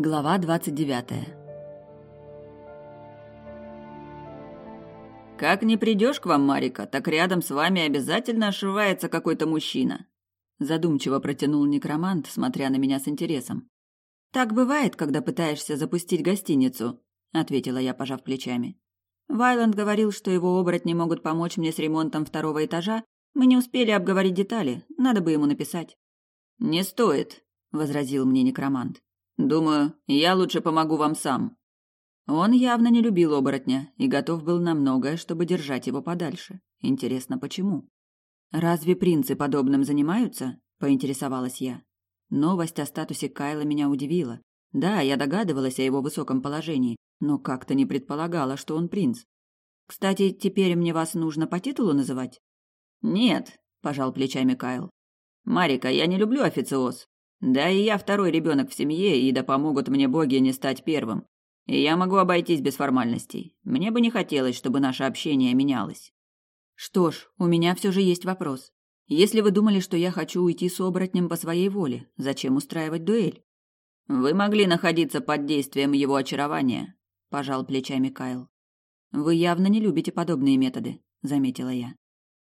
Глава 29. Как не придешь к вам, Марика, так рядом с вами обязательно ошивается какой-то мужчина. Задумчиво протянул некромант, смотря на меня с интересом. Так бывает, когда пытаешься запустить гостиницу, ответила я, пожав плечами. Вайланд говорил, что его оборотни могут помочь мне с ремонтом второго этажа. Мы не успели обговорить детали, надо бы ему написать. Не стоит, возразил мне некромант. Думаю, я лучше помогу вам сам. Он явно не любил оборотня и готов был на многое, чтобы держать его подальше. Интересно, почему? Разве принцы подобным занимаются? поинтересовалась я. Новость о статусе Кайла меня удивила. Да, я догадывалась о его высоком положении, но как-то не предполагала, что он принц. Кстати, теперь мне вас нужно по титулу называть? Нет, пожал плечами Кайл. Марика, я не люблю официоз. Да и я второй ребенок в семье, и да помогут мне боги не стать первым. И я могу обойтись без формальностей. Мне бы не хотелось, чтобы наше общение менялось. Что ж, у меня все же есть вопрос. Если вы думали, что я хочу уйти с оборотнем по своей воле, зачем устраивать дуэль? Вы могли находиться под действием его очарования, пожал плечами Кайл. Вы явно не любите подобные методы, заметила я.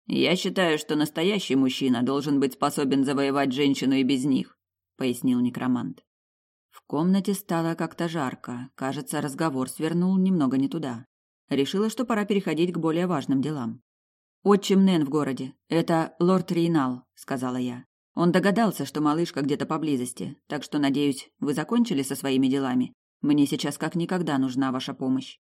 Я считаю, что настоящий мужчина должен быть способен завоевать женщину и без них, пояснил некромант. В комнате стало как-то жарко. Кажется, разговор свернул немного не туда. Решила, что пора переходить к более важным делам. «Отчим Нэн в городе. Это лорд Рейнал», — сказала я. «Он догадался, что малышка где-то поблизости, так что, надеюсь, вы закончили со своими делами. Мне сейчас как никогда нужна ваша помощь».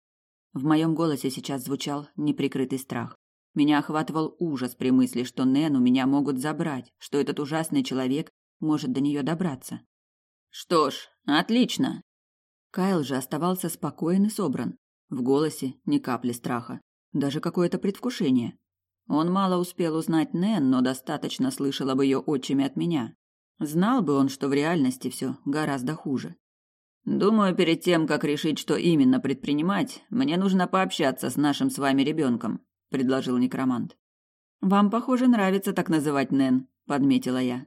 В моем голосе сейчас звучал неприкрытый страх. Меня охватывал ужас при мысли, что Нэн у меня могут забрать, что этот ужасный человек может до нее добраться. Что ж, отлично. Кайл же оставался спокоен и собран. В голосе ни капли страха, даже какое-то предвкушение. Он мало успел узнать Нэн, но достаточно слышал об ее отчиме от меня. Знал бы он, что в реальности все гораздо хуже. Думаю, перед тем, как решить, что именно предпринимать, мне нужно пообщаться с нашим с вами ребенком, предложил некромант. Вам, похоже, нравится так называть Нэн, подметила я.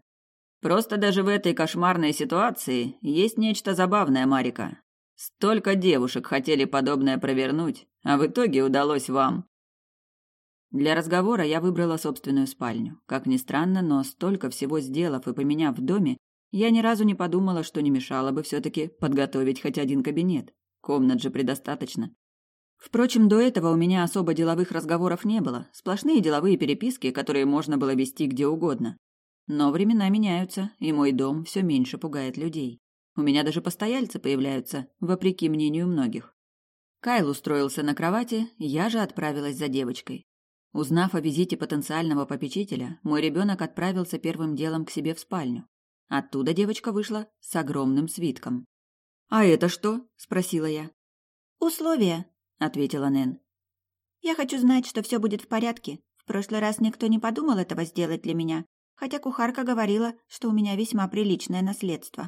Просто даже в этой кошмарной ситуации есть нечто забавное, Марика. Столько девушек хотели подобное провернуть, а в итоге удалось вам. Для разговора я выбрала собственную спальню. Как ни странно, но столько всего сделав и поменяв в доме, я ни разу не подумала, что не мешало бы все-таки подготовить хоть один кабинет. Комнат же предостаточно. Впрочем, до этого у меня особо деловых разговоров не было. Сплошные деловые переписки, которые можно было вести где угодно. Но времена меняются, и мой дом все меньше пугает людей. У меня даже постояльцы появляются, вопреки мнению многих. Кайл устроился на кровати, я же отправилась за девочкой. Узнав о визите потенциального попечителя, мой ребенок отправился первым делом к себе в спальню. Оттуда девочка вышла с огромным свитком. «А это что?» – спросила я. «Условия», – ответила Нэн. «Я хочу знать, что все будет в порядке. В прошлый раз никто не подумал этого сделать для меня, хотя кухарка говорила, что у меня весьма приличное наследство.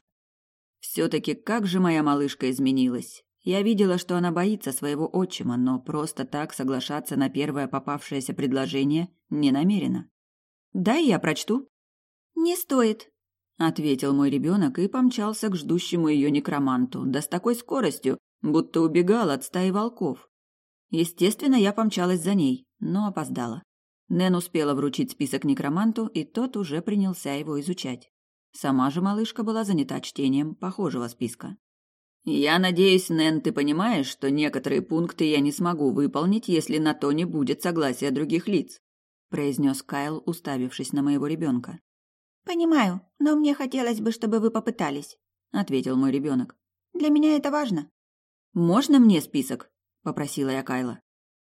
Все-таки как же моя малышка изменилась. Я видела, что она боится своего отчима, но просто так соглашаться на первое попавшееся предложение не намерена. «Дай я прочту». «Не стоит», — ответил мой ребенок и помчался к ждущему ее некроманту, да с такой скоростью, будто убегал от стаи волков. Естественно, я помчалась за ней, но опоздала. Нэн успела вручить список некроманту, и тот уже принялся его изучать. Сама же малышка была занята чтением похожего списка. «Я надеюсь, Нэн, ты понимаешь, что некоторые пункты я не смогу выполнить, если на то не будет согласия других лиц», произнес Кайл, уставившись на моего ребенка. «Понимаю, но мне хотелось бы, чтобы вы попытались», ответил мой ребенок. «Для меня это важно». «Можно мне список?» попросила я Кайла.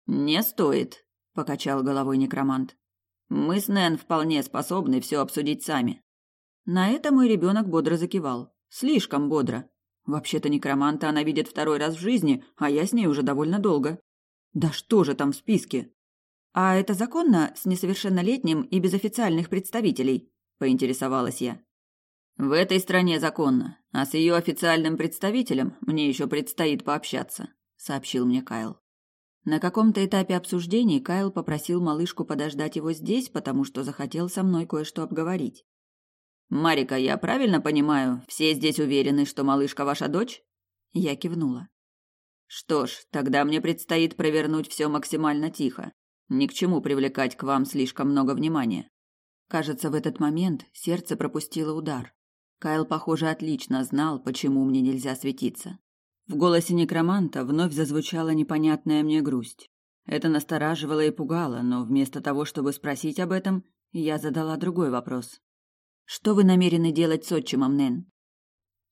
«Не стоит», покачал головой некромант. Мы с Нэн вполне способны все обсудить сами. На это мой ребенок бодро закивал. Слишком бодро. Вообще-то некроманта она видит второй раз в жизни, а я с ней уже довольно долго. Да что же там в списке? А это законно с несовершеннолетним и без официальных представителей? Поинтересовалась я. В этой стране законно, а с ее официальным представителем мне еще предстоит пообщаться, сообщил мне Кайл. На каком-то этапе обсуждений Кайл попросил малышку подождать его здесь, потому что захотел со мной кое-что обговорить. Марика, я правильно понимаю, все здесь уверены, что малышка ваша дочь? Я кивнула. Что ж, тогда мне предстоит провернуть все максимально тихо. Ни к чему привлекать к вам слишком много внимания. Кажется, в этот момент сердце пропустило удар. Кайл, похоже, отлично знал, почему мне нельзя светиться. В голосе некроманта вновь зазвучала непонятная мне грусть. Это настораживало и пугало, но вместо того, чтобы спросить об этом, я задала другой вопрос. «Что вы намерены делать с отчимом, Нэн?»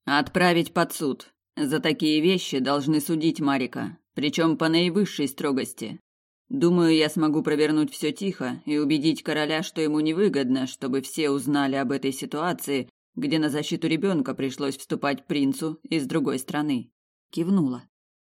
«Отправить под суд. За такие вещи должны судить Марика, причем по наивысшей строгости. Думаю, я смогу провернуть все тихо и убедить короля, что ему невыгодно, чтобы все узнали об этой ситуации, где на защиту ребенка пришлось вступать принцу из другой страны». Кивнула.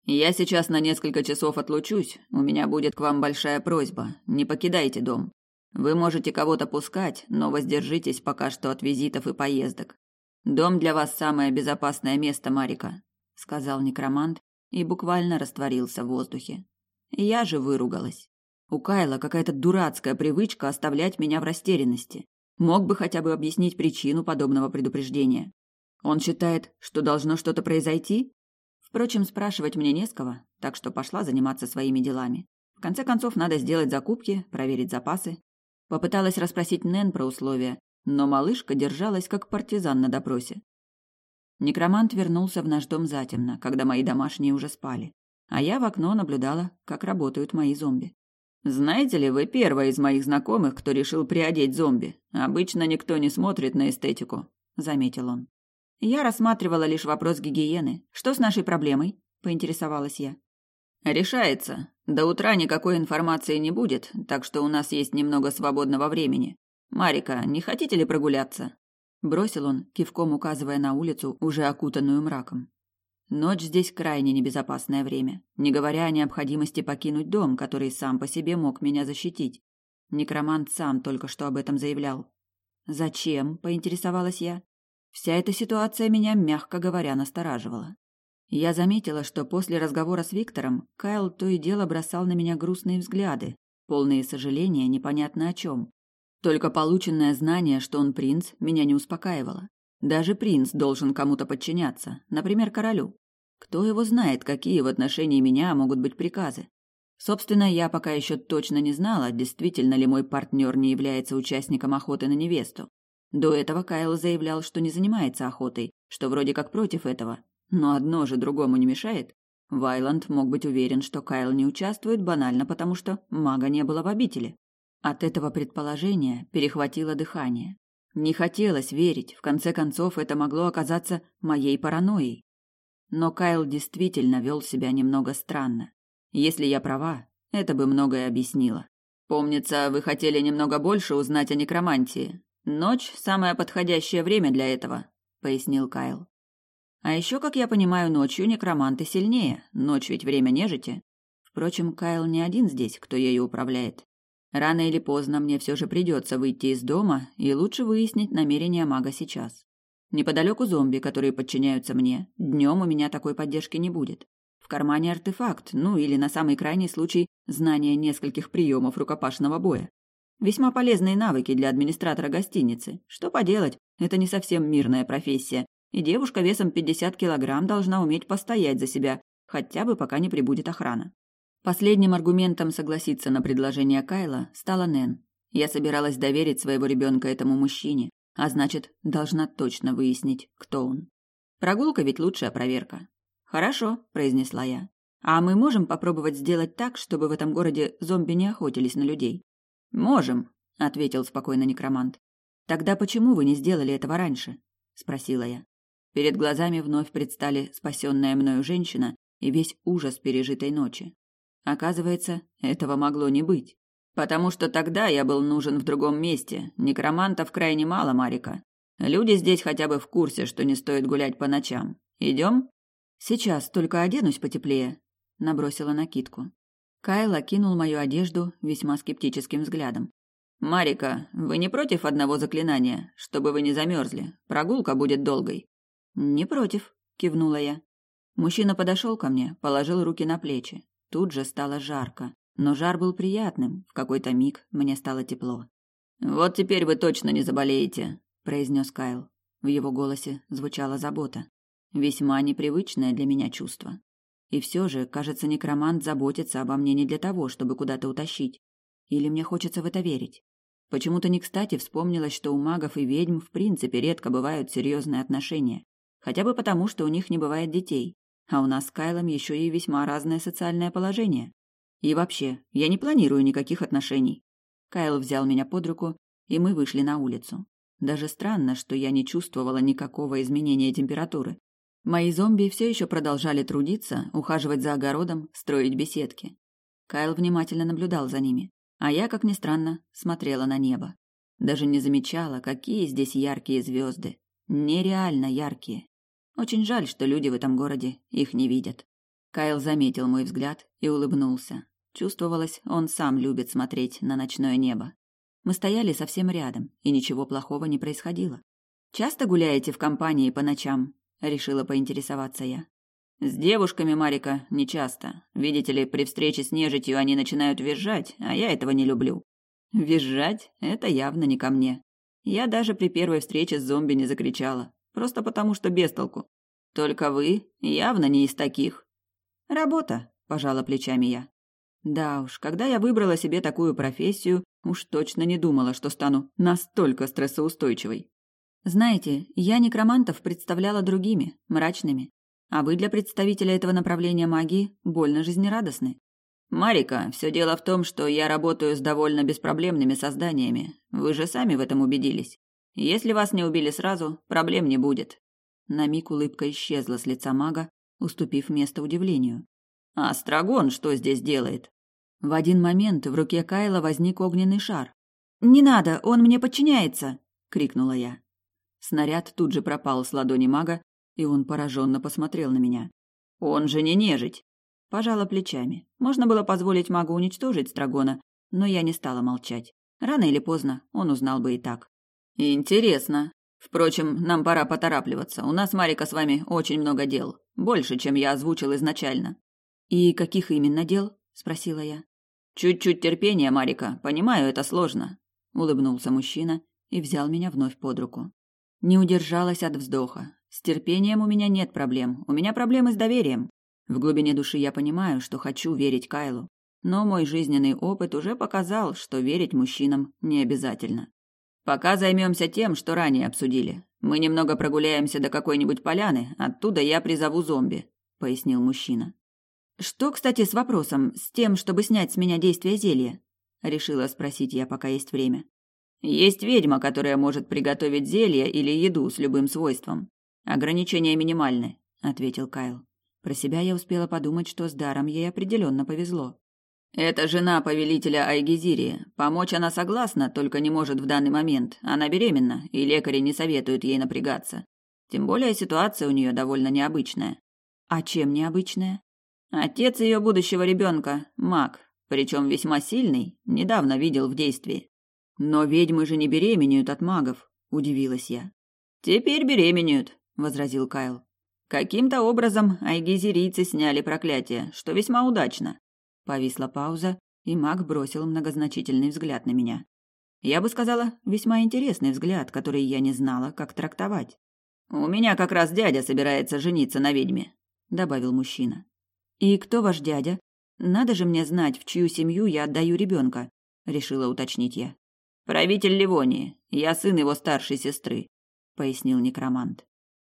Я сейчас на несколько часов отлучусь. У меня будет к вам большая просьба. Не покидайте дом. Вы можете кого-то пускать, но воздержитесь пока что от визитов и поездок. Дом для вас самое безопасное место, Марика, сказал некромант и буквально растворился в воздухе. Я же выругалась. У Кайла какая-то дурацкая привычка оставлять меня в растерянности. Мог бы хотя бы объяснить причину подобного предупреждения. Он считает, что должно что-то произойти? Впрочем, спрашивать мне не с кого, так что пошла заниматься своими делами. В конце концов, надо сделать закупки, проверить запасы. Попыталась расспросить Нэн про условия, но малышка держалась как партизан на допросе. Некромант вернулся в наш дом затемно, когда мои домашние уже спали, а я в окно наблюдала, как работают мои зомби. Знаете ли, вы первая из моих знакомых, кто решил приодеть зомби. Обычно никто не смотрит на эстетику, заметил он. Я рассматривала лишь вопрос гигиены. Что с нашей проблемой? поинтересовалась я. Решается. До утра никакой информации не будет, так что у нас есть немного свободного времени. Марика, не хотите ли прогуляться? бросил он, кивком указывая на улицу, уже окутанную мраком. Ночь здесь крайне небезопасное время, не говоря о необходимости покинуть дом, который сам по себе мог меня защитить. Некромант сам только что об этом заявлял. Зачем? поинтересовалась я. Вся эта ситуация меня, мягко говоря, настораживала. Я заметила, что после разговора с Виктором Кайл то и дело бросал на меня грустные взгляды, полные сожаления непонятно о чем. Только полученное знание, что он принц, меня не успокаивало. Даже принц должен кому-то подчиняться, например, королю. Кто его знает, какие в отношении меня могут быть приказы? Собственно, я пока еще точно не знала, действительно ли мой партнер не является участником охоты на невесту. До этого Кайл заявлял, что не занимается охотой, что вроде как против этого. Но одно же другому не мешает. Вайланд мог быть уверен, что Кайл не участвует банально потому, что мага не было в обители. От этого предположения перехватило дыхание. Не хотелось верить, в конце концов это могло оказаться моей паранойей. Но Кайл действительно вел себя немного странно. Если я права, это бы многое объяснило. Помнится, вы хотели немного больше узнать о некромантии. Ночь – самое подходящее время для этого, пояснил Кайл. А еще, как я понимаю, ночью некроманты сильнее. Ночь ведь время нежити. Впрочем, Кайл не один здесь, кто ею управляет. Рано или поздно мне все же придется выйти из дома, и лучше выяснить намерения мага сейчас. Неподалеку зомби, которые подчиняются мне. Днем у меня такой поддержки не будет. В кармане артефакт, ну или на самый крайний случай знание нескольких приемов рукопашного боя. Весьма полезные навыки для администратора гостиницы. Что поделать, это не совсем мирная профессия, и девушка весом 50 килограмм должна уметь постоять за себя, хотя бы пока не прибудет охрана. Последним аргументом согласиться на предложение Кайла стала Нэн. Я собиралась доверить своего ребенка этому мужчине, а значит, должна точно выяснить, кто он. Прогулка ведь лучшая проверка. «Хорошо», – произнесла я. «А мы можем попробовать сделать так, чтобы в этом городе зомби не охотились на людей?» Можем, ответил спокойно некромант. Тогда почему вы не сделали этого раньше? спросила я. Перед глазами вновь предстали спасенная мною женщина и весь ужас пережитой ночи. Оказывается, этого могло не быть. Потому что тогда я был нужен в другом месте. Некромантов крайне мало, Марика. Люди здесь хотя бы в курсе, что не стоит гулять по ночам. Идем? Сейчас только оденусь потеплее, набросила накидку. Кайл окинул мою одежду весьма скептическим взглядом. «Марика, вы не против одного заклинания, чтобы вы не замерзли? Прогулка будет долгой». «Не против», — кивнула я. Мужчина подошел ко мне, положил руки на плечи. Тут же стало жарко, но жар был приятным, в какой-то миг мне стало тепло. «Вот теперь вы точно не заболеете», произнес Кайл. В его голосе звучала забота. Весьма непривычное для меня чувство. И все же, кажется, некромант заботится обо мне не для того, чтобы куда-то утащить. Или мне хочется в это верить. Почему-то не кстати вспомнилось, что у магов и ведьм в принципе редко бывают серьезные отношения. Хотя бы потому, что у них не бывает детей. А у нас с Кайлом еще и весьма разное социальное положение. И вообще, я не планирую никаких отношений. Кайл взял меня под руку, и мы вышли на улицу. Даже странно, что я не чувствовала никакого изменения температуры. Мои зомби все еще продолжали трудиться, ухаживать за огородом, строить беседки. Кайл внимательно наблюдал за ними, а я, как ни странно, смотрела на небо. Даже не замечала, какие здесь яркие звезды. Нереально яркие. Очень жаль, что люди в этом городе их не видят. Кайл заметил мой взгляд и улыбнулся. Чувствовалось, он сам любит смотреть на ночное небо. Мы стояли совсем рядом, и ничего плохого не происходило. «Часто гуляете в компании по ночам?» Решила поинтересоваться я. С девушками, Марика, не часто. Видите ли, при встрече с нежитью они начинают визжать, а я этого не люблю. Визжать это явно не ко мне. Я даже при первой встрече с зомби не закричала, просто потому что без толку. Только вы явно не из таких. Работа, пожала плечами я. Да уж, когда я выбрала себе такую профессию, уж точно не думала, что стану настолько стрессоустойчивой. Знаете, я некромантов представляла другими, мрачными. А вы для представителя этого направления магии больно жизнерадостны. Марика, все дело в том, что я работаю с довольно беспроблемными созданиями. Вы же сами в этом убедились. Если вас не убили сразу, проблем не будет. На миг улыбка исчезла с лица мага, уступив место удивлению. А Страгон что здесь делает? В один момент в руке Кайла возник огненный шар. «Не надо, он мне подчиняется!» — крикнула я. Снаряд тут же пропал с ладони мага, и он пораженно посмотрел на меня. «Он же не нежить!» Пожала плечами. Можно было позволить магу уничтожить Страгона, но я не стала молчать. Рано или поздно он узнал бы и так. «Интересно. Впрочем, нам пора поторапливаться. У нас, Марика, с вами очень много дел. Больше, чем я озвучил изначально». «И каких именно дел?» – спросила я. «Чуть-чуть терпения, Марика. Понимаю, это сложно», – улыбнулся мужчина и взял меня вновь под руку. Не удержалась от вздоха. С терпением у меня нет проблем. У меня проблемы с доверием. В глубине души я понимаю, что хочу верить Кайлу. Но мой жизненный опыт уже показал, что верить мужчинам не обязательно. Пока займемся тем, что ранее обсудили. Мы немного прогуляемся до какой-нибудь поляны, оттуда я призову зомби, пояснил мужчина. Что, кстати, с вопросом, с тем, чтобы снять с меня действие зелья? решила спросить я, пока есть время. Есть ведьма, которая может приготовить зелье или еду с любым свойством. Ограничения минимальны, ответил Кайл. Про себя я успела подумать, что с даром ей определенно повезло. Это жена повелителя Айгизирии. Помочь она согласна, только не может в данный момент. Она беременна, и лекари не советуют ей напрягаться. Тем более ситуация у нее довольно необычная. А чем необычная? Отец ее будущего ребенка – маг, причем весьма сильный, недавно видел в действии. Но ведьмы же не беременеют от магов, удивилась я. Теперь беременеют, возразил Кайл. Каким-то образом айгизерийцы сняли проклятие, что весьма удачно. Повисла пауза, и маг бросил многозначительный взгляд на меня. Я бы сказала, весьма интересный взгляд, который я не знала, как трактовать. У меня как раз дядя собирается жениться на ведьме, добавил мужчина. И кто ваш дядя? Надо же мне знать, в чью семью я отдаю ребенка, решила уточнить я. Правитель Ливонии. Я сын его старшей сестры, пояснил некромант.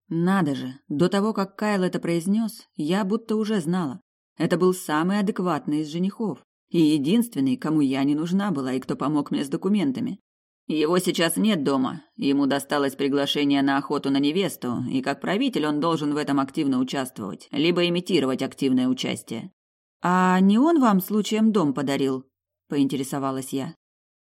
Надо же, до того, как Кайл это произнес, я будто уже знала. Это был самый адекватный из женихов и единственный, кому я не нужна была и кто помог мне с документами. Его сейчас нет дома. Ему досталось приглашение на охоту на невесту, и как правитель он должен в этом активно участвовать, либо имитировать активное участие. А не он вам случаем дом подарил? поинтересовалась я.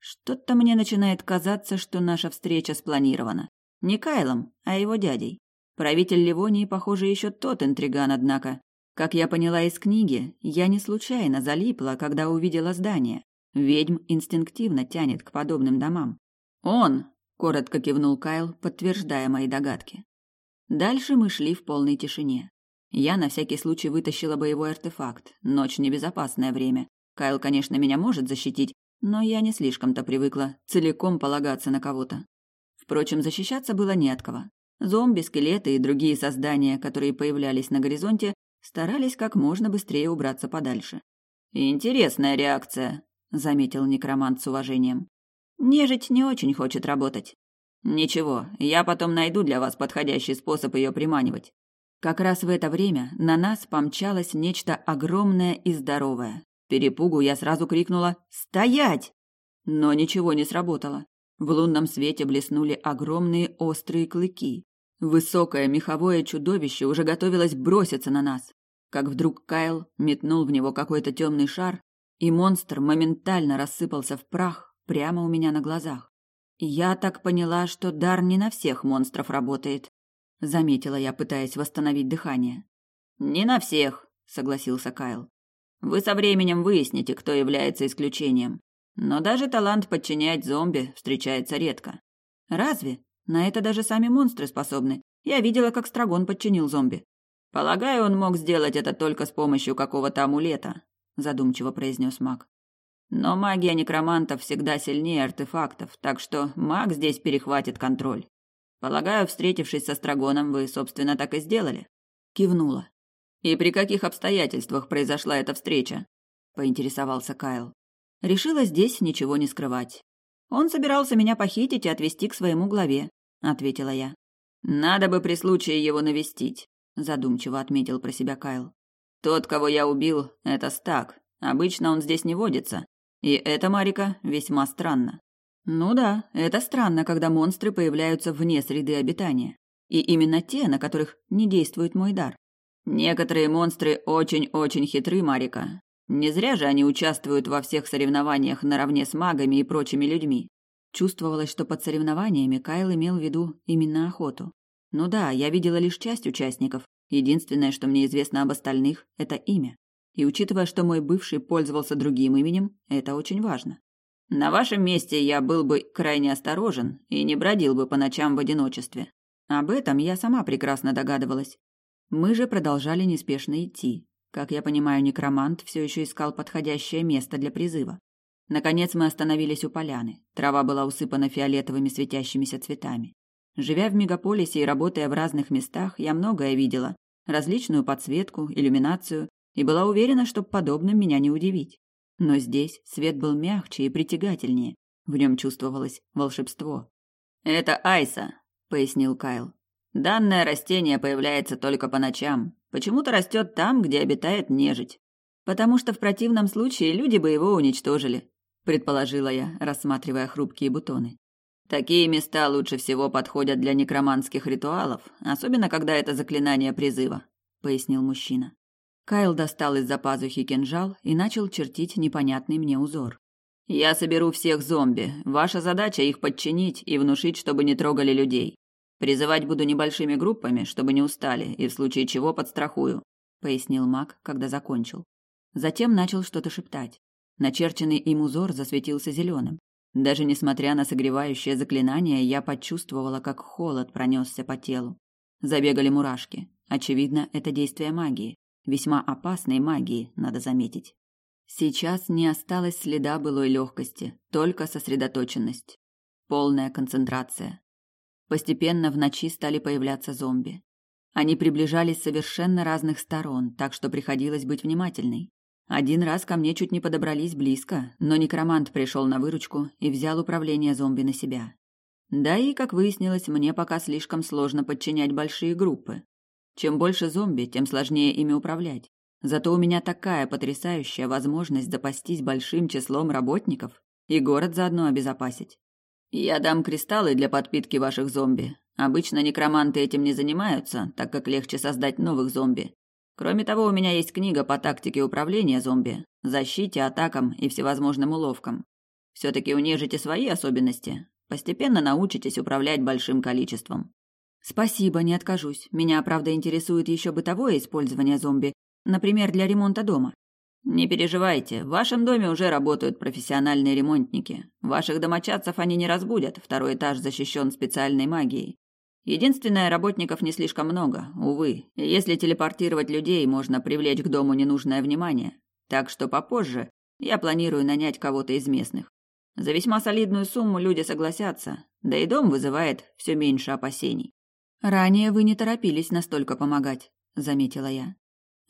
Что-то мне начинает казаться, что наша встреча спланирована. Не Кайлом, а его дядей. Правитель Ливонии, похоже, еще тот интриган, однако. Как я поняла из книги, я не случайно залипла, когда увидела здание. Ведьм инстинктивно тянет к подобным домам. «Он!» – коротко кивнул Кайл, подтверждая мои догадки. Дальше мы шли в полной тишине. Я на всякий случай вытащила боевой артефакт. Ночь – небезопасное время. Кайл, конечно, меня может защитить, но я не слишком-то привыкла целиком полагаться на кого-то. Впрочем, защищаться было не от кого. Зомби, скелеты и другие создания, которые появлялись на горизонте, старались как можно быстрее убраться подальше. «Интересная реакция», — заметил некромант с уважением. «Нежить не очень хочет работать». «Ничего, я потом найду для вас подходящий способ ее приманивать». Как раз в это время на нас помчалось нечто огромное и здоровое. Перепугу я сразу крикнула «Стоять!» Но ничего не сработало. В лунном свете блеснули огромные острые клыки. Высокое меховое чудовище уже готовилось броситься на нас, как вдруг Кайл метнул в него какой-то темный шар, и монстр моментально рассыпался в прах прямо у меня на глазах. Я так поняла, что дар не на всех монстров работает, заметила я, пытаясь восстановить дыхание. Не на всех, согласился Кайл. Вы со временем выясните, кто является исключением. Но даже талант подчинять зомби встречается редко. Разве? На это даже сами монстры способны. Я видела, как Страгон подчинил зомби. Полагаю, он мог сделать это только с помощью какого-то амулета, задумчиво произнес маг. Но магия некромантов всегда сильнее артефактов, так что маг здесь перехватит контроль. Полагаю, встретившись со Страгоном, вы, собственно, так и сделали. Кивнула. И при каких обстоятельствах произошла эта встреча? поинтересовался Кайл. Решила здесь ничего не скрывать. Он собирался меня похитить и отвезти к своему главе, ответила я. Надо бы при случае его навестить, задумчиво отметил про себя Кайл. Тот, кого я убил, это Стак. Обычно он здесь не водится. И это, Марика, весьма странно. Ну да, это странно, когда монстры появляются вне среды обитания. И именно те, на которых не действует мой дар. Некоторые монстры очень-очень хитры, Марика. Не зря же они участвуют во всех соревнованиях наравне с магами и прочими людьми. Чувствовалось, что под соревнованиями Кайл имел в виду именно охоту. Ну да, я видела лишь часть участников. Единственное, что мне известно об остальных, это имя. И учитывая, что мой бывший пользовался другим именем, это очень важно. На вашем месте я был бы крайне осторожен и не бродил бы по ночам в одиночестве. Об этом я сама прекрасно догадывалась. Мы же продолжали неспешно идти. Как я понимаю, некромант все еще искал подходящее место для призыва. Наконец мы остановились у поляны. Трава была усыпана фиолетовыми светящимися цветами. Живя в мегаполисе и работая в разных местах, я многое видела. Различную подсветку, иллюминацию, и была уверена, что подобным меня не удивить. Но здесь свет был мягче и притягательнее. В нем чувствовалось волшебство. «Это айса», — пояснил Кайл. «Данное растение появляется только по ночам, Почему-то растет там, где обитает нежить. Потому что в противном случае люди бы его уничтожили, предположила я, рассматривая хрупкие бутоны. Такие места лучше всего подходят для некроманских ритуалов, особенно когда это заклинание призыва, пояснил мужчина. Кайл достал из-за пазухи кинжал и начал чертить непонятный мне узор. Я соберу всех зомби. Ваша задача их подчинить и внушить, чтобы не трогали людей. Призывать буду небольшими группами, чтобы не устали, и в случае чего подстрахую, пояснил маг, когда закончил. Затем начал что-то шептать. Начерченный им узор засветился зеленым. Даже несмотря на согревающее заклинание, я почувствовала, как холод пронесся по телу. Забегали мурашки. Очевидно, это действие магии. Весьма опасной магии, надо заметить. Сейчас не осталось следа былой легкости, только сосредоточенность. Полная концентрация. Постепенно в ночи стали появляться зомби. Они приближались с совершенно разных сторон, так что приходилось быть внимательной. Один раз ко мне чуть не подобрались близко, но некромант пришел на выручку и взял управление зомби на себя. Да и, как выяснилось, мне пока слишком сложно подчинять большие группы. Чем больше зомби, тем сложнее ими управлять. Зато у меня такая потрясающая возможность запастись большим числом работников и город заодно обезопасить. Я дам кристаллы для подпитки ваших зомби. Обычно некроманты этим не занимаются, так как легче создать новых зомби. Кроме того, у меня есть книга по тактике управления зомби, защите, атакам и всевозможным уловкам. Все-таки у нежити свои особенности. Постепенно научитесь управлять большим количеством. Спасибо, не откажусь. Меня, правда, интересует еще бытовое использование зомби, например, для ремонта дома. Не переживайте, в вашем доме уже работают профессиональные ремонтники. Ваших домочадцев они не разбудят, второй этаж защищен специальной магией. Единственное, работников не слишком много, увы. Если телепортировать людей, можно привлечь к дому ненужное внимание. Так что попозже я планирую нанять кого-то из местных. За весьма солидную сумму люди согласятся, Да и дом вызывает все меньше опасений. Ранее вы не торопились настолько помогать, заметила я.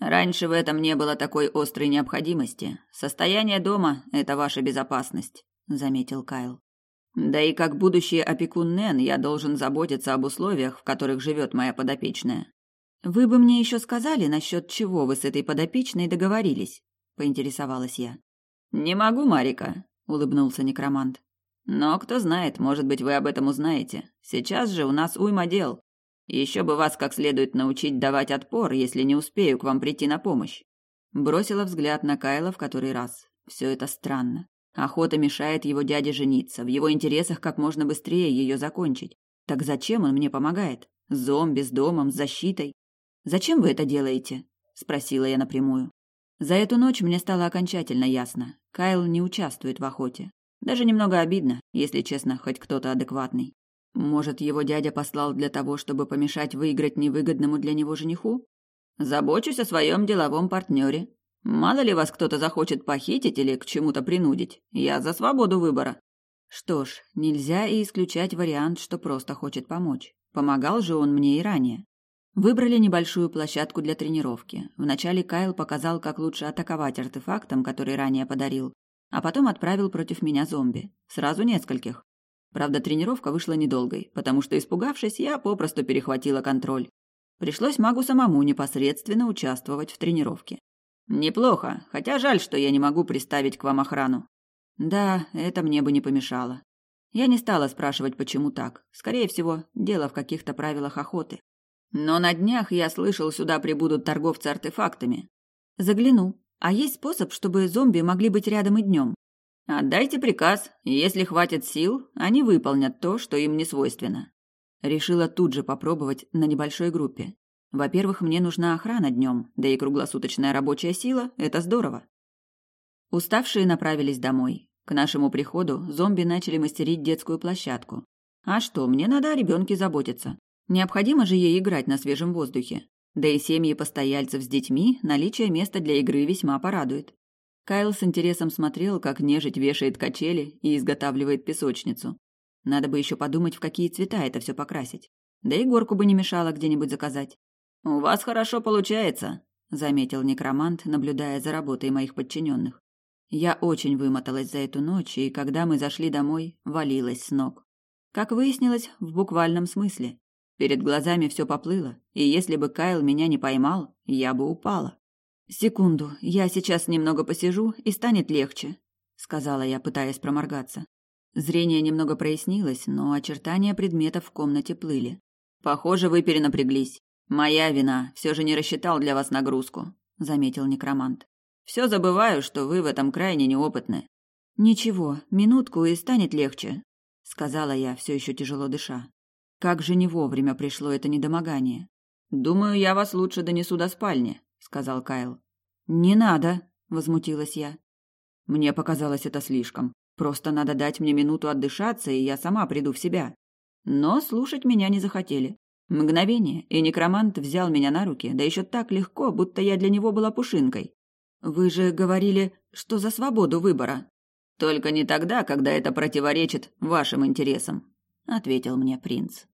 Раньше в этом не было такой острой необходимости. Состояние дома – это ваша безопасность, заметил Кайл. Да и как будущий опекун Нэн я должен заботиться об условиях, в которых живет моя подопечная. Вы бы мне еще сказали, насчет чего вы с этой подопечной договорились, поинтересовалась я. Не могу, Марика, улыбнулся некромант. Но кто знает, может быть, вы об этом узнаете. Сейчас же у нас уйма дел. Еще бы вас как следует научить давать отпор, если не успею к вам прийти на помощь. Бросила взгляд на Кайла в который раз. Все это странно. Охота мешает его дяде жениться, в его интересах как можно быстрее ее закончить. Так зачем он мне помогает? Зомби, с домом, с защитой? Зачем вы это делаете? спросила я напрямую. За эту ночь мне стало окончательно ясно. Кайл не участвует в охоте. Даже немного обидно, если честно, хоть кто-то адекватный. Может, его дядя послал для того, чтобы помешать выиграть невыгодному для него жениху? Забочусь о своем деловом партнере. Мало ли вас кто-то захочет похитить или к чему-то принудить. Я за свободу выбора. Что ж, нельзя и исключать вариант, что просто хочет помочь. Помогал же он мне и ранее. Выбрали небольшую площадку для тренировки. Вначале Кайл показал, как лучше атаковать артефактом, который ранее подарил, а потом отправил против меня зомби. Сразу нескольких. Правда, тренировка вышла недолгой, потому что, испугавшись, я попросту перехватила контроль. Пришлось магу самому непосредственно участвовать в тренировке. Неплохо, хотя жаль, что я не могу приставить к вам охрану. Да, это мне бы не помешало. Я не стала спрашивать, почему так. Скорее всего, дело в каких-то правилах охоты. Но на днях я слышал, сюда прибудут торговцы артефактами. Загляну. А есть способ, чтобы зомби могли быть рядом и днем? Отдайте приказ, и если хватит сил, они выполнят то, что им не свойственно. Решила тут же попробовать на небольшой группе. Во-первых, мне нужна охрана днем, да и круглосуточная рабочая сила – это здорово. Уставшие направились домой. К нашему приходу зомби начали мастерить детскую площадку. А что, мне надо о ребенке заботиться. Необходимо же ей играть на свежем воздухе. Да и семьи постояльцев с детьми наличие места для игры весьма порадует. Кайл с интересом смотрел, как нежить вешает качели и изготавливает песочницу. Надо бы еще подумать, в какие цвета это все покрасить. Да и горку бы не мешало где-нибудь заказать. «У вас хорошо получается», — заметил некромант, наблюдая за работой моих подчиненных. Я очень вымоталась за эту ночь, и когда мы зашли домой, валилась с ног. Как выяснилось, в буквальном смысле. Перед глазами все поплыло, и если бы Кайл меня не поймал, я бы упала. «Секунду, я сейчас немного посижу, и станет легче», — сказала я, пытаясь проморгаться. Зрение немного прояснилось, но очертания предметов в комнате плыли. «Похоже, вы перенапряглись. Моя вина, все же не рассчитал для вас нагрузку», — заметил некромант. «Все забываю, что вы в этом крайне неопытны». «Ничего, минутку, и станет легче», — сказала я, все еще тяжело дыша. Как же не вовремя пришло это недомогание. Думаю, я вас лучше донесу до спальни, сказал Кайл. Не надо, возмутилась я. Мне показалось это слишком. Просто надо дать мне минуту отдышаться, и я сама приду в себя. Но слушать меня не захотели. Мгновение, и некромант взял меня на руки, да еще так легко, будто я для него была пушинкой. Вы же говорили, что за свободу выбора. Только не тогда, когда это противоречит вашим интересам, ответил мне принц.